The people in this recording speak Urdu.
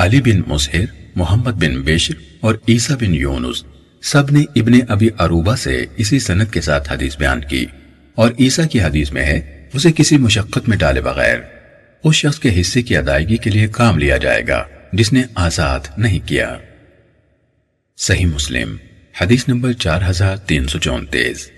علی بن مسحر محمد بن بشر اور عیسیٰ بن یونس سب نے ابن ابی عروبہ سے اسی سنت کے ساتھ حدیث بیان کی اور عیسیٰ کی حدیث میں ہے، اسے کسی مشقت میں ڈالے بغیر۔ اس شخص کے حصے کی ادائیگی کے لیے کام لیا جائے گا، جس نے آزاد نہیں کیا۔ صحیح مسلم، حدیث نمبر چار ہزار تین سو چونتیس۔